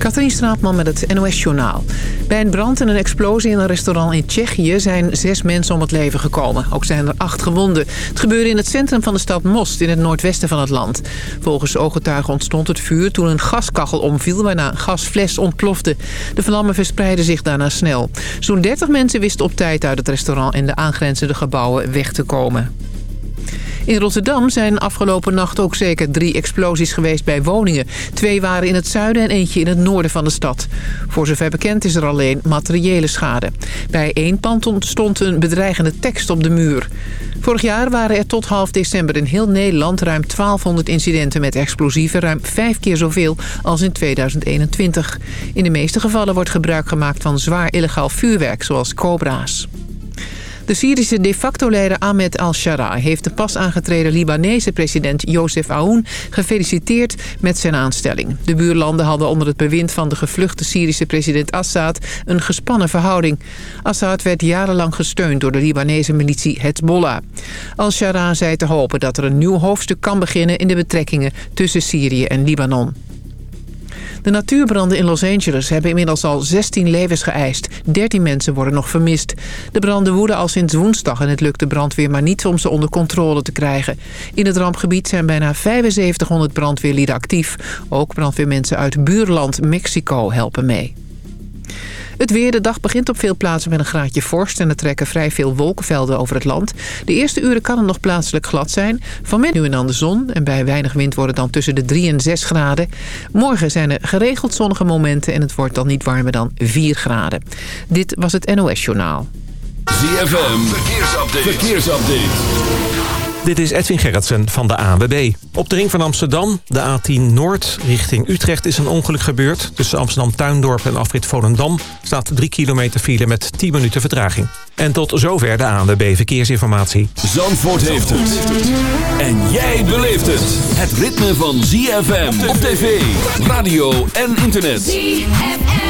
Katrien Straatman met het NOS-journaal. Bij een brand en een explosie in een restaurant in Tsjechië... zijn zes mensen om het leven gekomen. Ook zijn er acht gewonden. Het gebeurde in het centrum van de stad Most... in het noordwesten van het land. Volgens ooggetuigen ontstond het vuur toen een gaskachel omviel... waarna een gasfles ontplofte. De vlammen verspreidden zich daarna snel. Zo'n 30 mensen wisten op tijd uit het restaurant... en de aangrenzende gebouwen weg te komen. In Rotterdam zijn afgelopen nacht ook zeker drie explosies geweest bij woningen. Twee waren in het zuiden en eentje in het noorden van de stad. Voor zover bekend is er alleen materiële schade. Bij één pand stond een bedreigende tekst op de muur. Vorig jaar waren er tot half december in heel Nederland ruim 1200 incidenten met explosieven. Ruim vijf keer zoveel als in 2021. In de meeste gevallen wordt gebruik gemaakt van zwaar illegaal vuurwerk, zoals cobra's. De Syrische de facto-leider Ahmed al-Shara heeft de pas aangetreden Libanese president Joseph Aoun gefeliciteerd met zijn aanstelling. De buurlanden hadden onder het bewind van de gevluchte Syrische president Assad een gespannen verhouding. Assad werd jarenlang gesteund door de Libanese militie Hezbollah. Al-Shara zei te hopen dat er een nieuw hoofdstuk kan beginnen in de betrekkingen tussen Syrië en Libanon. De natuurbranden in Los Angeles hebben inmiddels al 16 levens geëist. 13 mensen worden nog vermist. De branden woeden al sinds woensdag en het lukt de brandweer maar niet om ze onder controle te krijgen. In het rampgebied zijn bijna 7500 brandweerlieden actief. Ook brandweermensen uit buurland Mexico helpen mee. Het weer, de dag begint op veel plaatsen met een graadje vorst... en er trekken vrij veel wolkenvelden over het land. De eerste uren kan het nog plaatselijk glad zijn. Vanmiddag nu en dan de zon en bij weinig wind worden dan tussen de 3 en 6 graden. Morgen zijn er geregeld zonnige momenten... en het wordt dan niet warmer dan 4 graden. Dit was het NOS Journaal. ZFM, verkeersupdate. verkeersupdate. Dit is Edwin Gerritsen van de ANWB. Op de ring van Amsterdam, de A10 Noord, richting Utrecht is een ongeluk gebeurd. Tussen Amsterdam-Tuindorp en Afrit Volendam staat 3 kilometer file met 10 minuten vertraging. En tot zover de ANWB Verkeersinformatie. Zandvoort heeft het. En jij beleeft het. Het ritme van ZFM op tv, radio en internet. ZFM.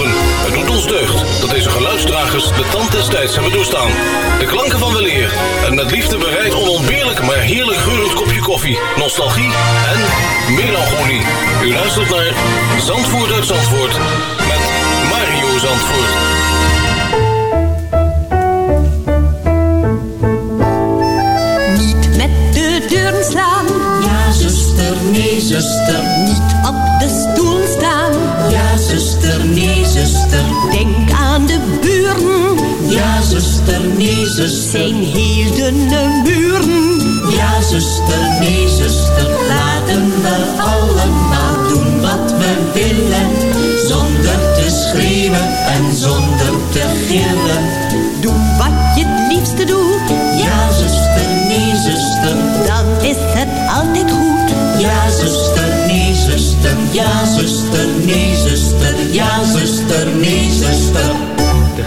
Het doet ons deugd dat deze geluidsdragers de tand des tijds hebben doorstaan. De klanken van weleer en met liefde bereid onontbeerlijk maar heerlijk geurend kopje koffie, nostalgie en melancholie. U luistert naar Zandvoort uit Zandvoort met Mario Zandvoort. Niet met de deuren slaan. Ja, zuster, nee, zuster. Niet op de stoel staan. Ja, zuster, nee, zuster. Denk aan de buren. Ja, zuster, nee, zuster. Zijn heel dunne muren. Ja, zuster, nee, zuster. Laten we allemaal doen wat we willen. Zonder te schreeuwen en zonder te gillen.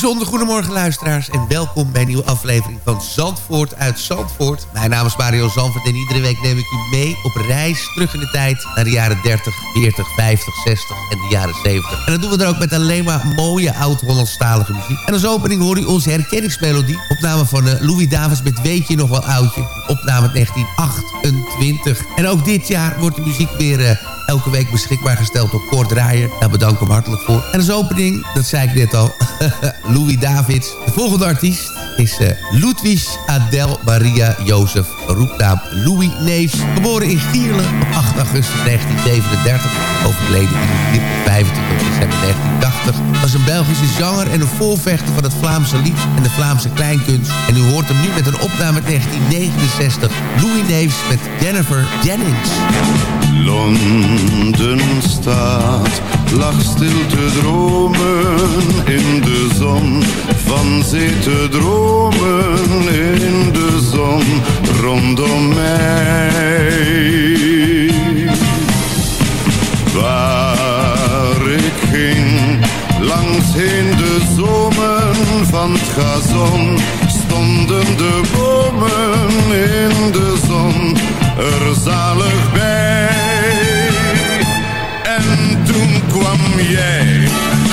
Bijzonder goedemorgen luisteraars en welkom bij een nieuwe aflevering van Zandvoort uit Zandvoort. Mijn naam is Mario Zandvoort en iedere week neem ik u mee op reis terug in de tijd naar de jaren 30, 40, 50, 60 en de jaren 70. En dat doen we dan ook met alleen maar mooie oud-Hollandstalige muziek. En als opening hoor u onze herkenningsmelodie, opname van uh, Louis Davids met Weet je nog wel oudje, opname 1928. En ook dit jaar wordt de muziek weer... Elke week beschikbaar gesteld door Kort Draaier. Daar bedank ik hem hartelijk voor. En als opening, dat zei ik net al, Louis Davids. De volgende artiest is uh, Ludwig Adel Maria Jozef, roepnaam Louis Neefs. Geboren in Gierle op 8 augustus 1937. Overleden in 25 december 1980. Was een Belgische zanger en een voorvechter van het Vlaamse lied en de Vlaamse kleinkunst. En u hoort hem nu met een opname 1969. Louis Neefs met Jennifer Jennings. Londen staat, lag stil te dromen in de zon. Van zee te dromen in de zon rondom mij. Langs heen de zomen van het gazon. Stonden de bomen in de zon er zalig bij. En toen kwam jij,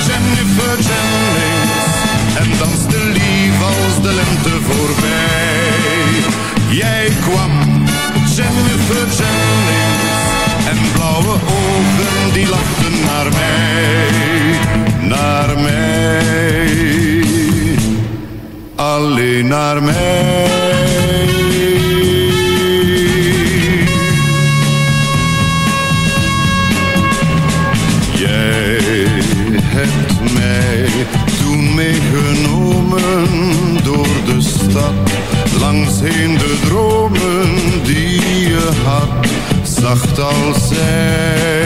Jennifer Jennings, en danste lief als de lente voorbij. Jij kwam, Jennifer Jennings, en blauwe ogen die lachten naar mij, naar mij, alleen naar mij. hebt mij toen meegenomen door de stad. Langs heen de dromen die je had, zacht als zij.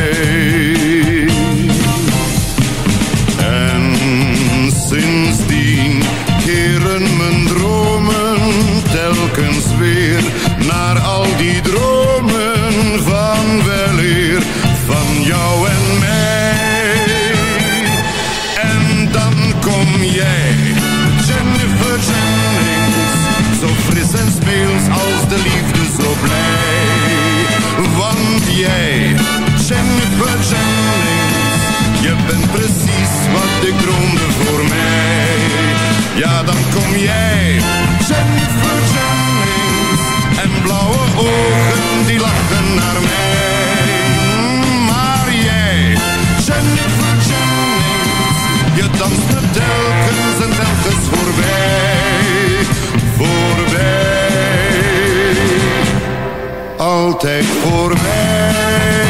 Altijd voorbij. Steeds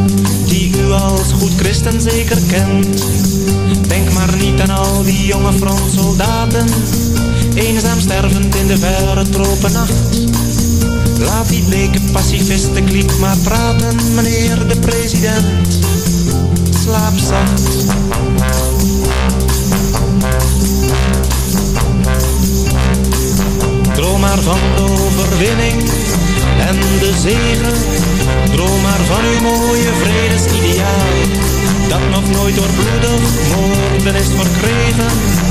Als goed christen zeker kent. Denk maar niet aan al die jonge frontsoldaten. Eenzaam stervend in de verre tropennacht. Laat die bleke pacifisten kliek maar praten, meneer de president. Slaap zacht. Droom maar van de overwinning en de zegen. Droom maar van uw mooie vredesideaal. Dat nog nooit door bloedig moorden is verkregen.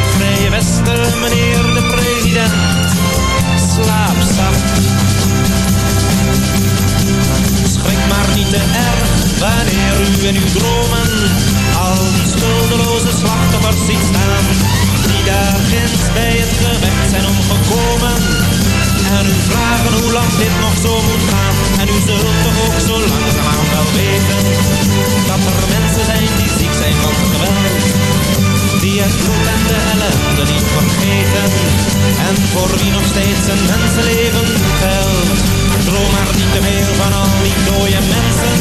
Vrije Westen, meneer de president. Slaap zacht. Schrik maar niet te erg wanneer u in uw dromen al die schuldeloze slachtoffers ziet staan. Die daar ginds bij het gevecht zijn omgekomen. En u vragen hoe lang dit nog zo moet gaan. En u zult toch ook zo langzaamaan wel weten. Dat er mensen zijn die ziek zijn van geweld. Die het bloed en de ellende niet vergeten. En voor wie nog steeds een mensenleven telt. Droom maar niet te veel van al die dode mensen.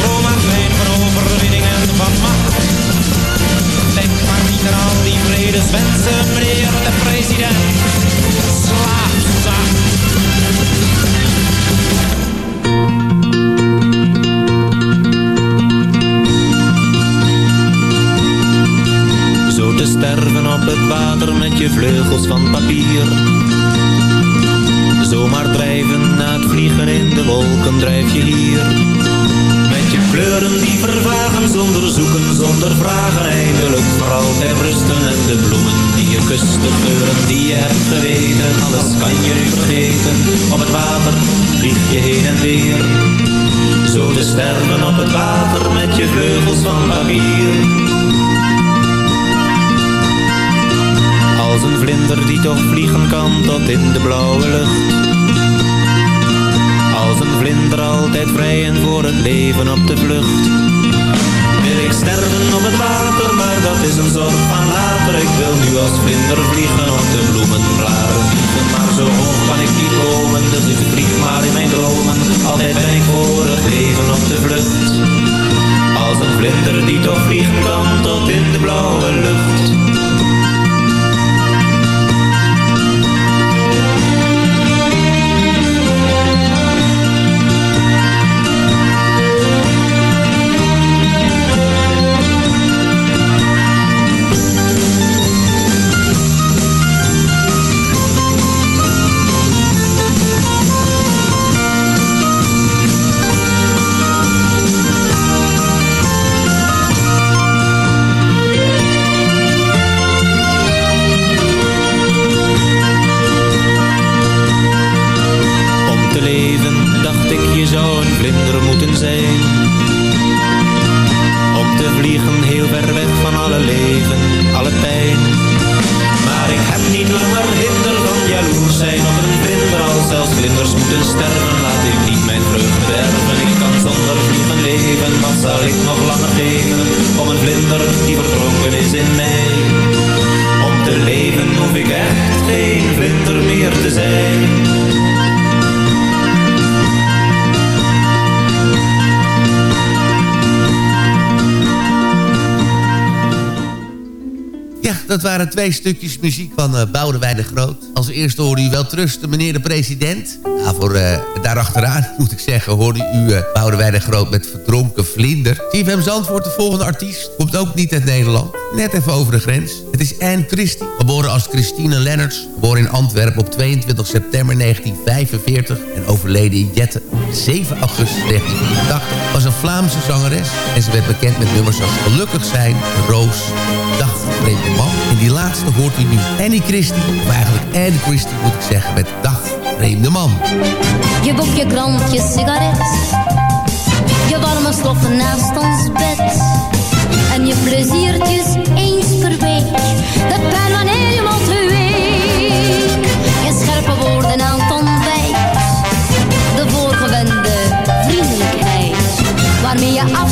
Droom maar fijn van overwinning en van macht. Denk maar niet aan al die vredeswensen, meneer de president. Twee stukjes muziek van uh, Boudewijn de Groot. Als eerste hoorde u wel trusten, meneer de president. Nou, voor uh, daarachteraan moet ik zeggen, hoorde u uh, Boudewijn de Groot met verdronken vlinder. CFM Zandvoort, de volgende artiest, komt ook niet uit Nederland. Net even over de grens. Het is Anne Christie, geboren als Christine Lennerts. Geboren in Antwerpen op 22 september 1945 en overleden in Jette 7 augustus 1980. Was een Vlaamse zangeres en ze werd bekend met nummers als Gelukkig zijn, Roos, Dag, Vreemde Man. En die laatste hoort u nu Annie Christie, of eigenlijk Anne Christie moet ik zeggen, met Dag, Vreemde Man. Je boek, je krant, je sigaret, je warme stoffen naast ons bed. En je pleziertjes eens per week, de pijn wanneer je week. Je scherpe woorden aan het ontbijt, de voorgewende vriendelijkheid, waarmee je afscheid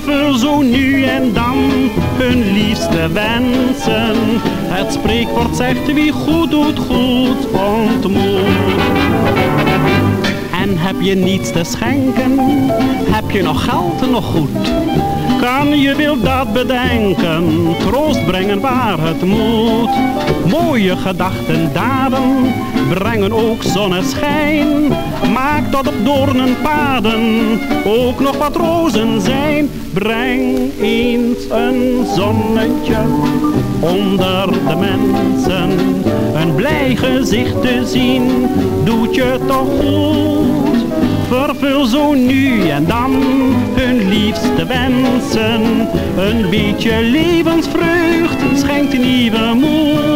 Vervul zo nu en dan hun liefste wensen. Het spreekwoord zegt wie goed doet, goed ontmoet. En heb je niets te schenken, heb je nog geld nog goed. Kan je wil dat bedenken, troost brengen waar het moet. Mooie gedachten, daden, brengen ook zonneschijn. Maak dat op doornenpaden ook nog wat rozen zijn. Breng eens een zonnetje onder de mensen. Een blij gezicht te zien doet je toch goed. Vervul zo nu en dan hun liefste wensen. Een beetje levensvreugd schenkt nieuwe moed.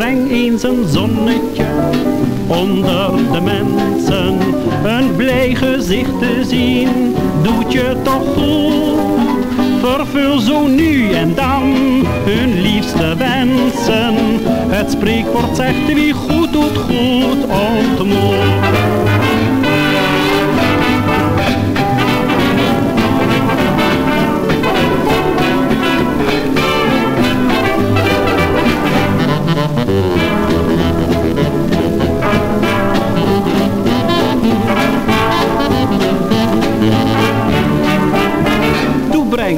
Breng eens een zonnetje onder de mensen. Een blij gezicht te zien doet je toch goed. Vervul zo nu en dan hun liefste wensen. Het spreekwoord zegt wie goed doet goed ontmoet.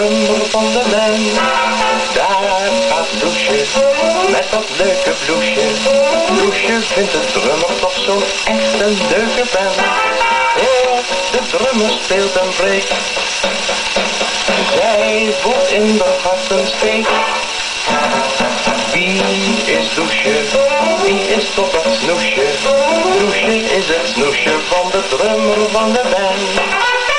Drummer van de men. Daar gaat Loesje met dat leuke bloesje. Loesje vindt de drummer toch zo'n echt een leuke band. Oh, de drummer speelt een break. Zij voelt in de hart een steek. Wie is Loesje? Wie is toch dat snoesje? Loesje is het snoesje van de drummer van de band.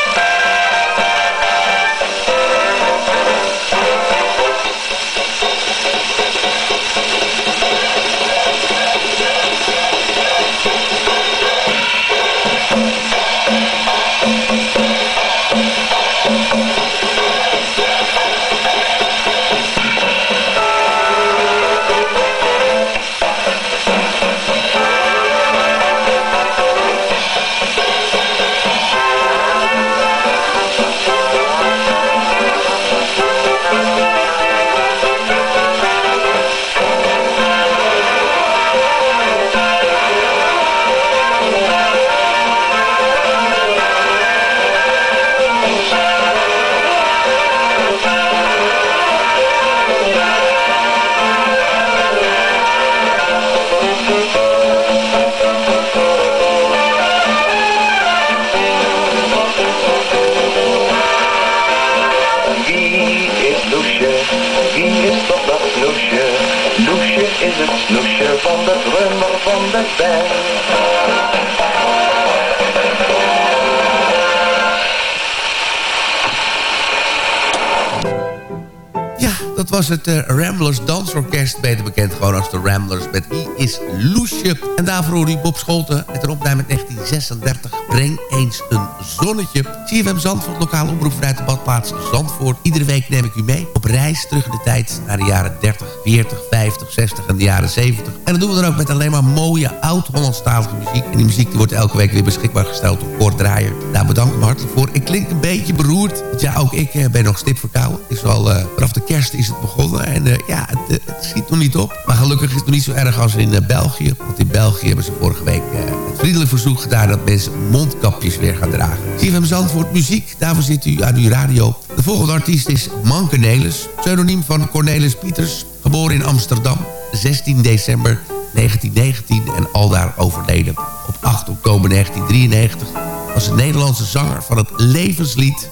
Was het uh, Ramblers Dansorkest, beter bekend gewoon als de Ramblers, met Wie is Loesje. En daarvoor hoorde Bob Scholten met een opname 1936, Breng eens een zonnetje. CFM Zandvoort, lokale omroep vanuit de badplaats Zandvoort. Iedere week neem ik u mee op reis terug in de tijd naar de jaren 30, 40, 50, 60 en de jaren 70. En dat doen we dan ook met alleen maar mooie oud-Hollandstalige muziek. En die muziek die wordt elke week weer beschikbaar gesteld door Kort Draaier. Daar bedank ik me hartelijk voor. Ik klink een beetje beroerd, want ja, ook ik eh, ben nog stip verkouden. Is al, uh, vanaf de kerst is het begonnen en uh, ja, het, het, schiet nog niet op. Maar gelukkig is het nog niet zo erg als in België. Want in België hebben ze vorige week het vriendelijk verzoek gedaan... dat mensen mondkapjes weer gaan dragen. CFM Zandvoort Muziek, daarvoor zit u aan uw radio. De volgende artiest is Manke Nelis, pseudoniem van Cornelis Pieters... geboren in Amsterdam, 16 december 1919 en aldaar overleden op 8 oktober 1993... was een Nederlandse zanger van het Levenslied.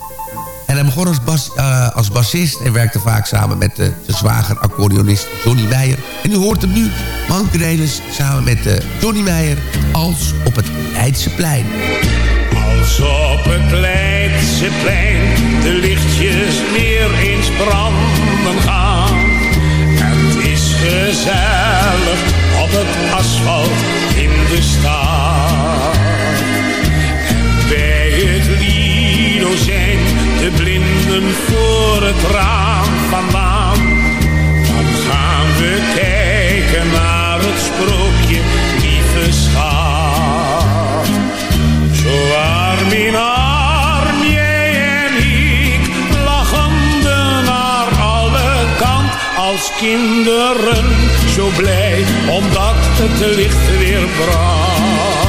En hij begon uh, als bassist en werkte vaak samen met uh, zijn zwager accordeonist Johnny Meijer. En u hoort hem nu, Mankerelis, samen met uh, Johnny Meijer, als op het Leidseplein. Als op het Leidseplein de lichtjes meer eens branden gaan. Het is gezellig op het asfalt in de stad. En bij het Lido zijn de blinden voor het raam vandaan. Dan gaan we kijken naar het sprookje, lieve schat. Zo arm in arm, jij en ik, lachende naar alle kant. Als kinderen, zo blij, omdat het licht weer brandt.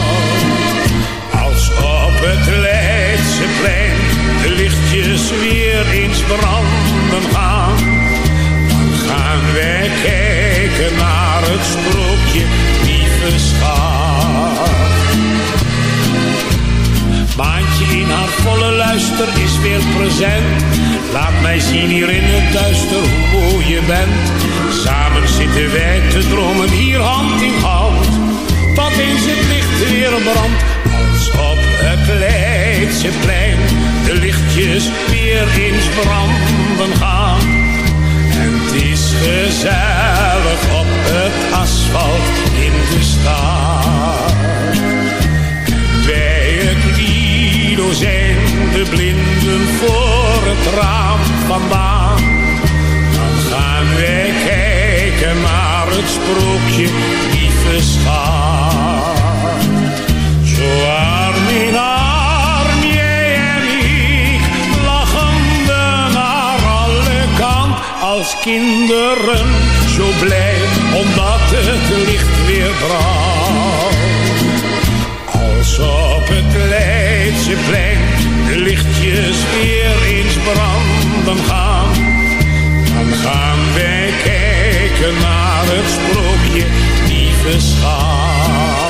Als op het Leidseplein lichtjes weer eens branden gaan. Dan gaan wij kijken naar het sprookje, lieve schat. Maantje in haar volle luister is weer present. Laat mij zien hier in het duister hoe mooi je bent. Samen zitten wij te dromen hier hand in hand. Wat eens het licht weer brandt, als op het Leidseplein. De lichtjes weer eens branden gaan. En het is gezellig op het asfalt in de stad. Bij het Lido zijn de blinden voor het raam vandaan. Dan gaan wij kijken naar het sprookje, lieve schat. Als kinderen, zo blij, omdat het licht weer brandt. Als op het Leidseplein de lichtjes weer eens branden gaan. Dan gaan wij kijken naar het sprookje, lieve schat.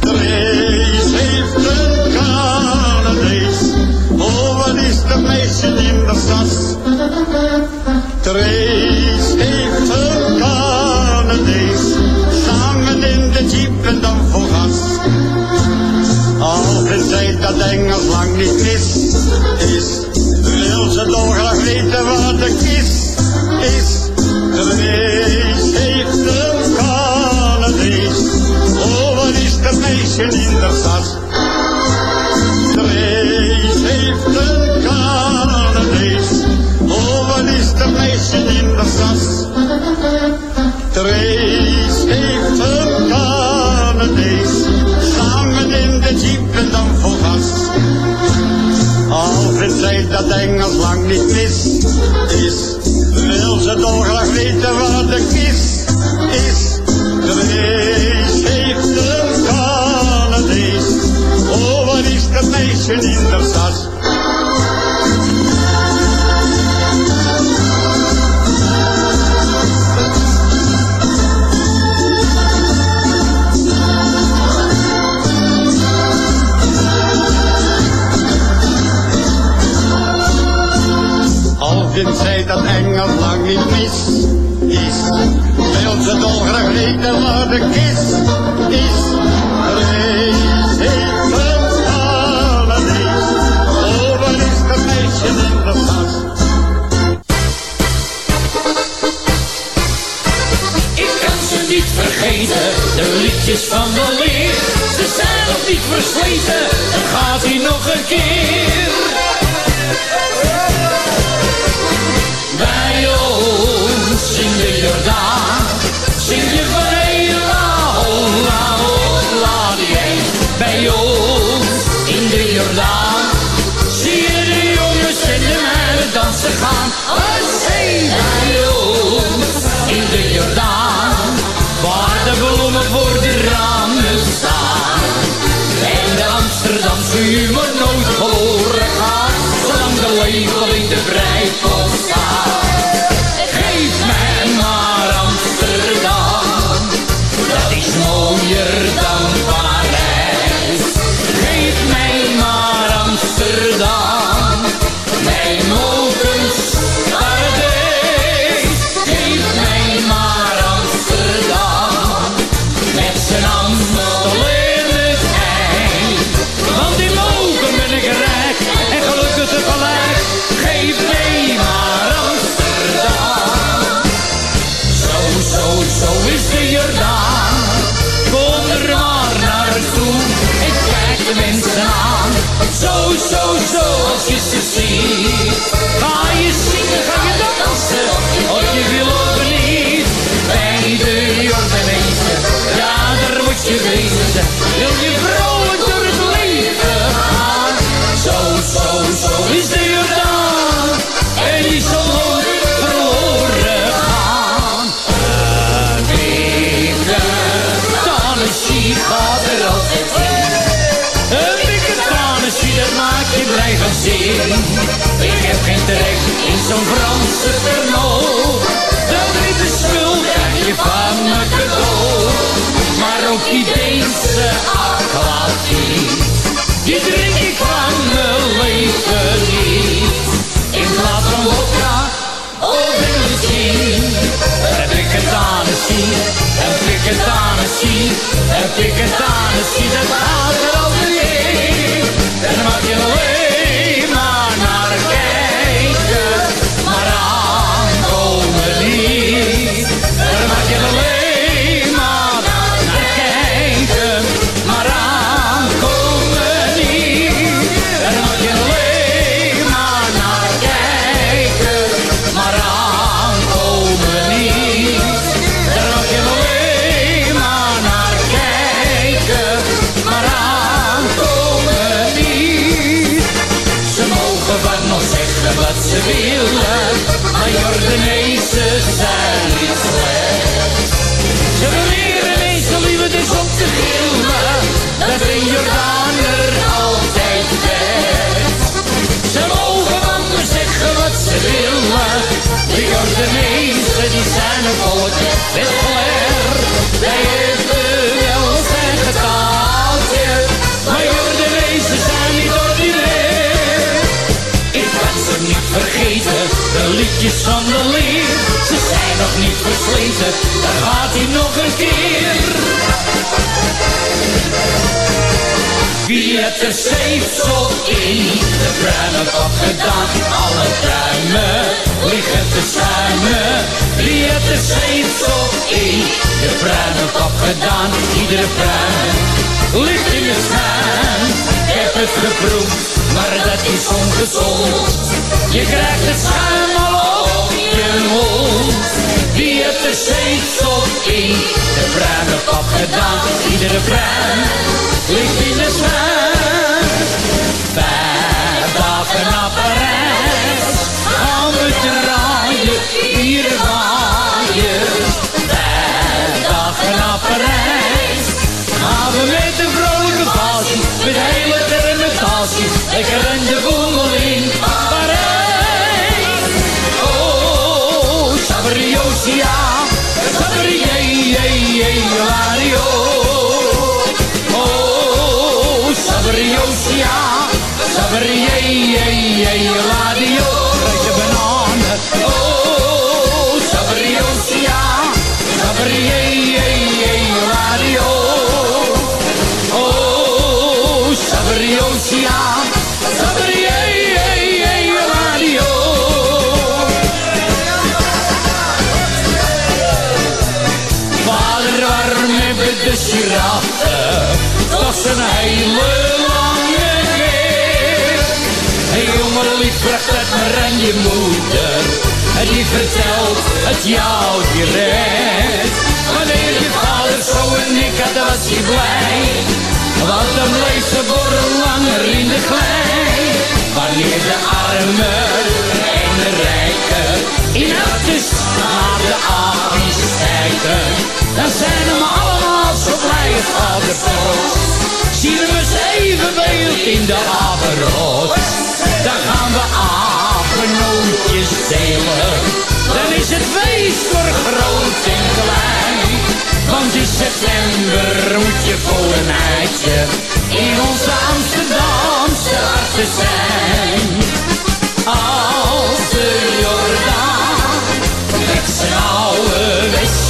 Trace heeft een Canadees. Oh, wat is de meisje in de sas? Trace heeft een Canadees. Samen in de jeep en dan vol gas. Al vindt dat Engels lang niet mis is. Wil ze dolgraag weten wat de kist is. Trace de meisje in de heeft een Canadees. Oh, wat is de meisje in de stad? Trace heeft een Canadees. Samen in de jeep en dan vol gas. Vindt zij dat Engels lang niet mis is. Wil ze dolgraag weten wat de kist is. Trace meisje in de stad? Al vindt zij dat Engels lang niet mis is. Wil ze dolgraag weten waar de kist is. Canadees vergeten, de liedjes van de leer. Ze zijn nog niet versleten, dan gaat hij nog een keer. Bij ons in de Jordaan, heb ik het aan. Het zien, dat gaat de Jordanezen die zijn volk best gelegd. Wij hebben wel zijn getaaltje, maar Jordanezen zijn niet ordinair. Ik kan ze niet vergeten, de liedjes van de leer. Ze zijn nog niet versleten, dan gaat hij nog een keer. Wie heeft er zeepsel in de pruimen kop gedaan? Alle pruimen liggen te schuimen. Wie heeft er zeepsel in de pruimen kop gedaan? Iedere pruim ligt in de schuim. Ik heb het geproefd, maar dat is ongezond. Je krijgt het schuim op mond. Wie heeft er zeepsel in de pruimen kop gedaan? Iedere pruim ligt in de schuim. Vijf dagen naar Parijs, gaan we draaien, hier waaien. Vijf dagen naar Parijs, gaan we met een vrolijke passie, met hele termentatie, lekker in de boemel in Sabrié, Radio, je moeder. Die vertelt het jou direct. Wanneer je vader zo een nik had, dan was hij blij. Want dan bleef ze langer in de klei. Wanneer de armen en de rijken in actes naar de avond kijken. Dan zijn we allemaal zo blij het vader trots. Zien we eens even beeld in de apenrot. Dan gaan we apenootjes delen. Dan is het feest voor groot en klein. Want in september moet je voor een eitje in onze Amsterdamse harten zijn. Als de Jordaan met zijn oude westerkoren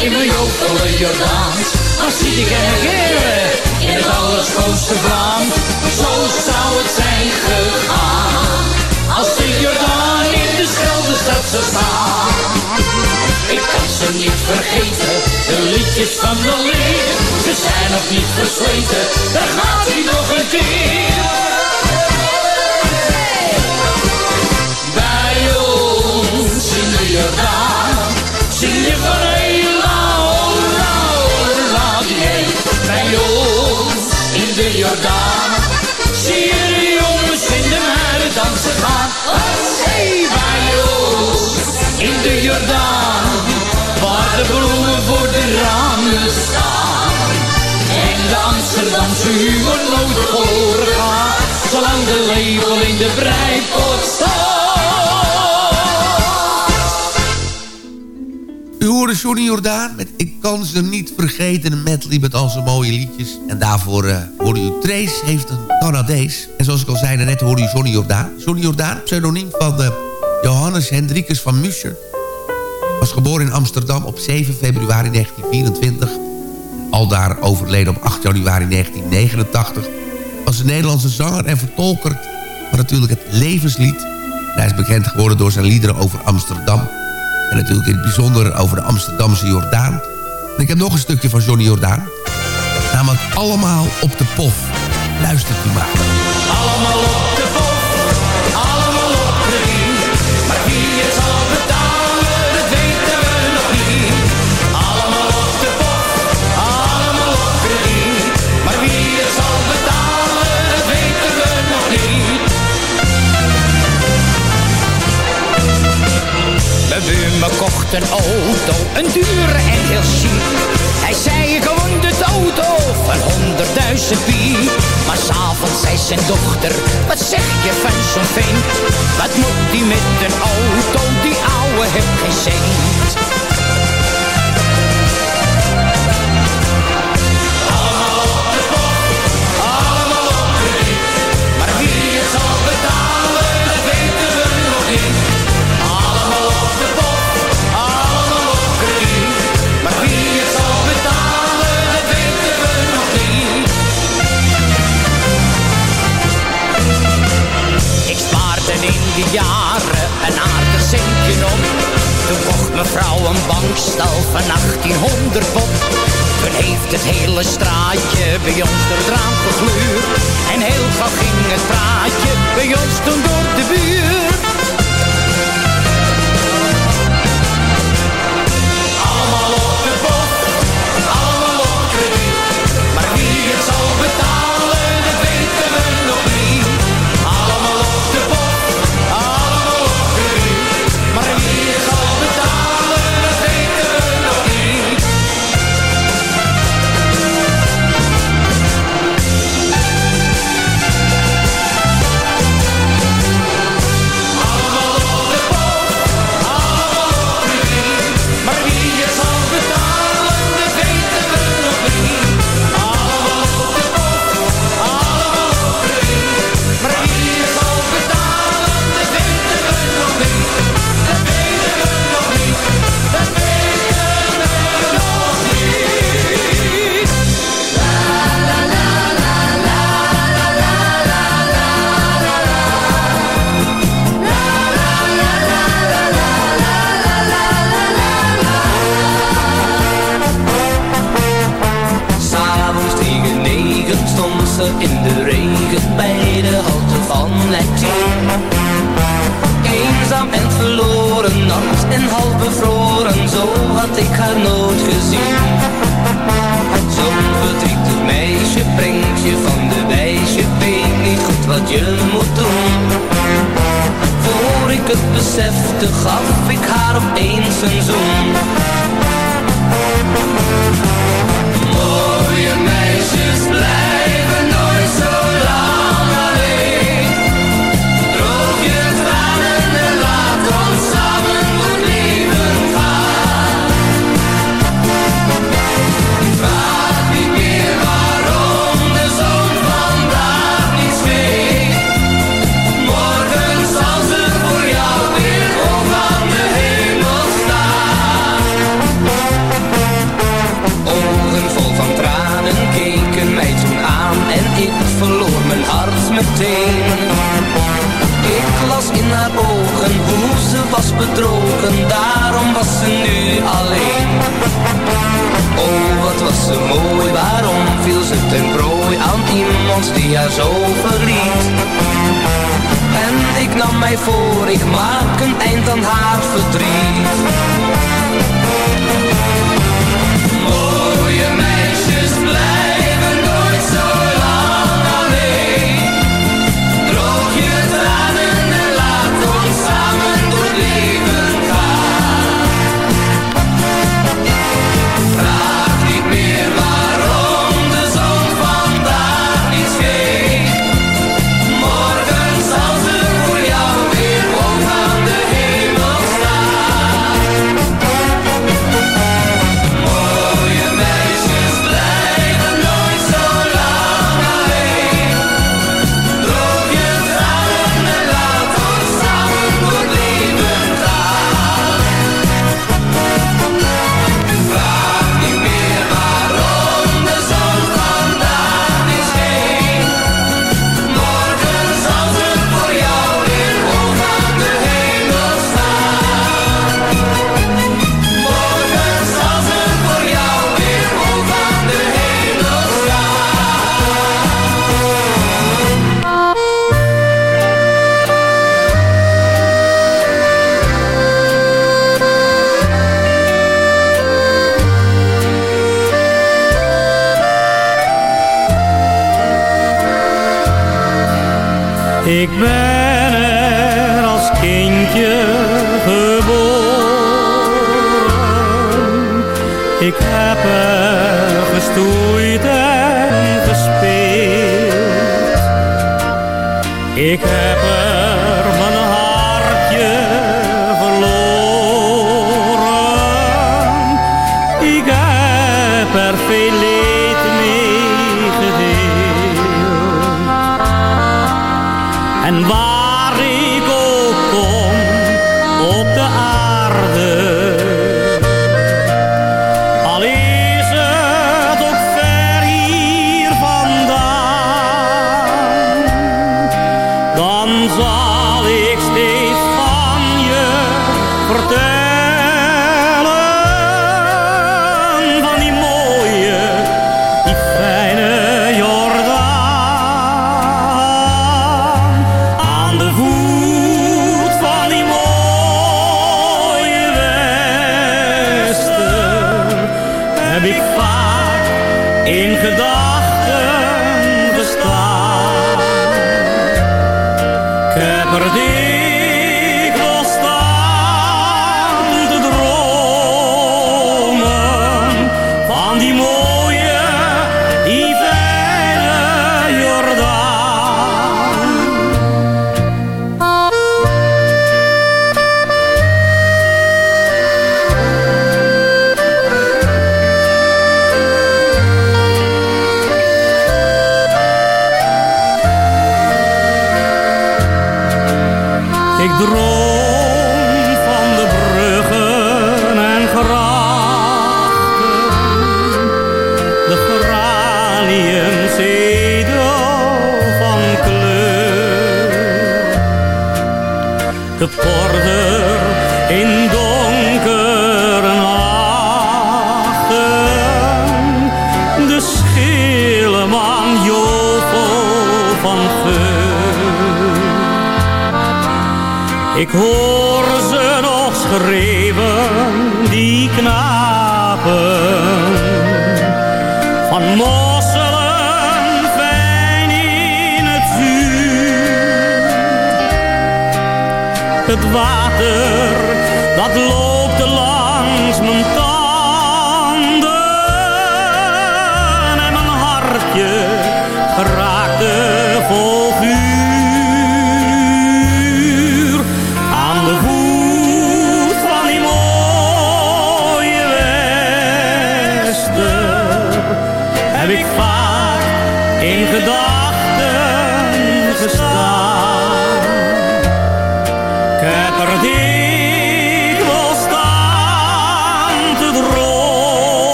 in mijn jokele Jordaans. Dan zie ik regeren in het allerschoonste Vlaams. Zo zou het zijn gegaan, als de Jordaan in de Scheldestad zou staan. Ik kan ze niet vergeten, de liedjes van de leer. Ze zijn nog niet versleten, daar gaat hij nog een keer. Bij ons in de Jordaan, Jordaan, zie je de jongens in de meiden dansen gaan. Wat zee bij ons in de Jordaan, waar de bloemen voor de ramen staan. En de Amsterdamse humor nooit verloren gaat, zolang de label in de breipot hoorde Johnny Jordaan met Ik kan ze niet vergeten. Een medley met al zijn mooie liedjes. En daarvoor uh, hoorde u Trace heeft een Canadees. En zoals ik al zei, net hoorde u Johnny Jordaan. Johnny Jordaan, pseudoniem van uh, Johannes Hendrikus van Muscher. Was geboren in Amsterdam op 7 februari 1924. Al daar overleden op 8 januari 1989. Was een Nederlandse zanger en vertolker van natuurlijk het levenslied. En hij is bekend geworden door zijn liederen over Amsterdam. En natuurlijk in het bijzonder over de Amsterdamse Jordaan. En ik heb nog een stukje van Johnny Jordaan. Namelijk Allemaal op de pof. Luistert u maar. Allemaal een auto, een dure en heel chic. Hij zei ik woon de auto van honderdduizend piek. Maar s'avonds zei zijn dochter, wat zeg je van zo'n vent? Wat moet die met een auto, die ouwe heeft geen cent. Jaren een aardig centje op. Toen kocht mevrouw een bankstal van 1800 pop. Toen heeft het hele straatje bij ons door het. En heel gauw ging Ik ben er als kindje geboren. Ik heb er gestoeid en gespeeld. Ik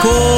En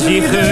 zwarte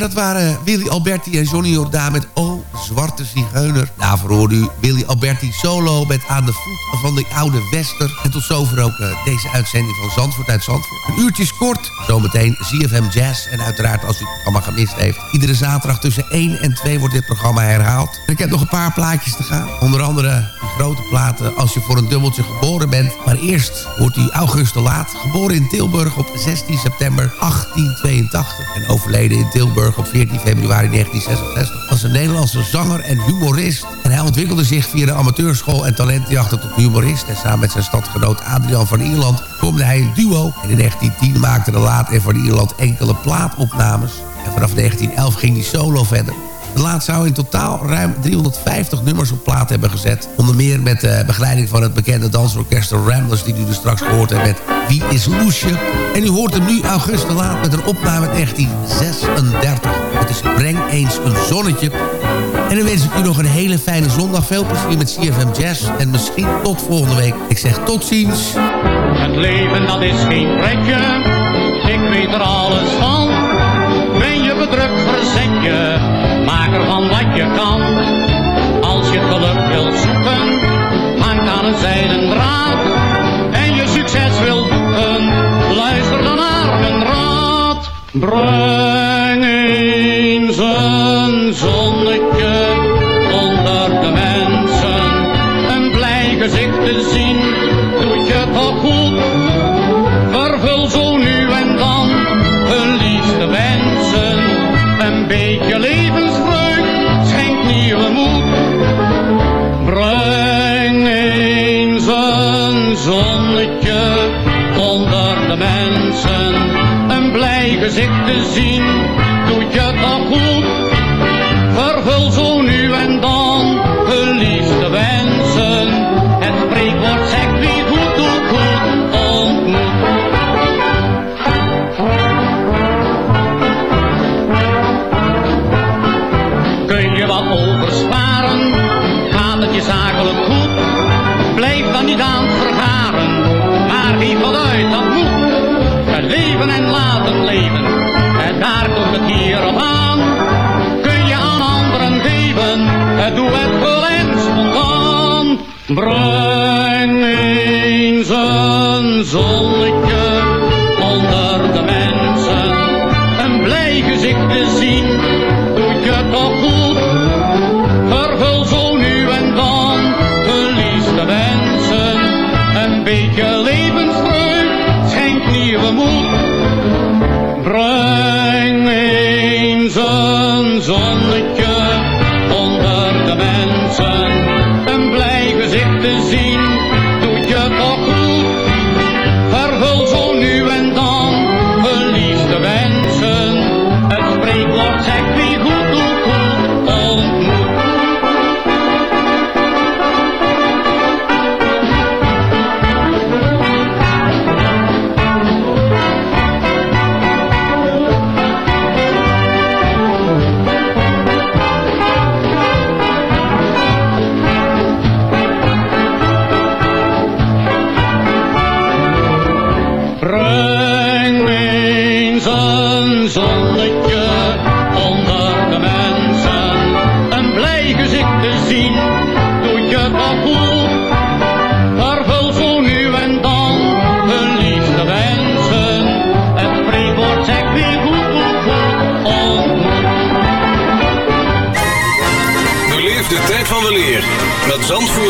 dat waren Willy Alberti en Johnny Jordaan met O Zwarte Zigeuner. Daarvoor hoorde u Willy Alberti solo met Aan de voet van de oude Wester. En tot zover ook eh, deze uitzending van Zandvoort uit Zandvoort. Een uurtje is kort, zometeen ZFM Jazz. En uiteraard als u het programma gemist heeft. Iedere zaterdag tussen 1 en 2 wordt dit programma herhaald. En ik heb nog een paar plaatjes te gaan. Onder andere die grote platen Als je voor een dubbeltje geboren bent. Maar eerst wordt u August de Laat. Geboren in Tilburg op 16 september 1882. En overleden in Tilburg op 14 februari 1966. Was een Nederlandse zanger en humorist. En hij ontwikkelde zich via de amateurschool en talentjachten tot humorist. En samen met zijn stadgenoot Adrian van Ierland vormde hij een duo. En in 1910 maakte de Laat en van Ierland enkele plaatopnames. En vanaf 1911 ging hij solo verder. De laat zou in totaal ruim 350 nummers op plaat hebben gezet. Onder meer met de begeleiding van het bekende dansorkest Ramblers... die u dus straks gehoord hebt met Wie is Loesje? En u hoort hem nu August de Laat met een opname uit 1936. Het is Breng eens een zonnetje. En dan wens ik u nog een hele fijne zondag. Veel plezier met CFM Jazz. En misschien tot volgende week. Ik zeg tot ziens. Het leven dat is geen pretje, ik weet er alles van. Ben je bedrukt, verzet je, maak ervan wat je kan. Als je geluk wilt zoeken, hangt aan een zijden draad. En je succes wilt boeken, luister dan naar mijn raad. Breng eens een zonnetje gezicht te zien, doet je toch goed. Vervul zo nu leven, en daar komt het hier op aan. Kun je aan anderen geven, het doe het vol en spontaan. Breng eens een zonnetje onder de mensen. Een blij gezicht te zien, Eens een zonnetje zonnetje onder de mensen. Een blij gezicht te zien, doet je toch goed. Vervul zo nu en dan hun liefste wensen. Het spreekwoord zegt weer goed, goed, goed, ontmoet. De tijd van weleer met Zandvoort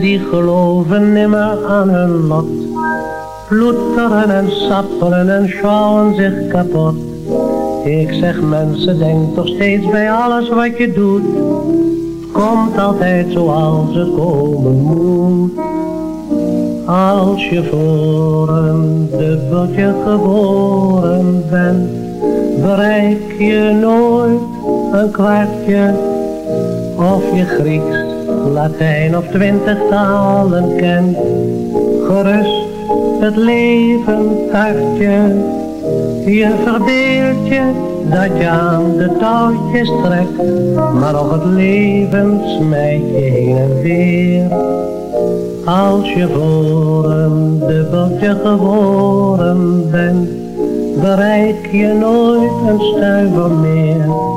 Die geloven nimmer aan hun lot. Ploeteren en sappelen en sjouwen zich kapot. Ik zeg mensen, denk toch steeds bij alles wat je doet. Komt altijd zoals het komen moet. Als je voor een dubbeltje geboren bent, bereik je nooit een kwartje. Of je Grieks, Latijn of twintig talen kent. Gerust het leven tartje. Je verbeeld je dat je aan de touwtjes trekt. Maar nog het leven smijt je heen en weer. Als je voor een dubbeltje geboren bent, bereik je nooit een stuiver meer.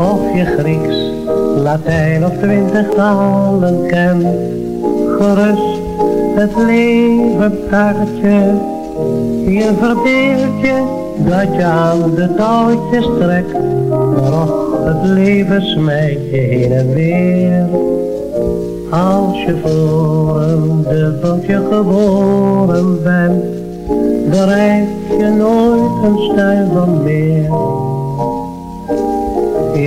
Of je Grieks, Latijn of twintig talen kent, gerust het leven taartje. Je verbeeld je dat je aan de touwtjes trekt, och, het leven smijt je heen en weer. Als je voor een dubbeltje geboren bent, bereik je nooit een stuiver meer.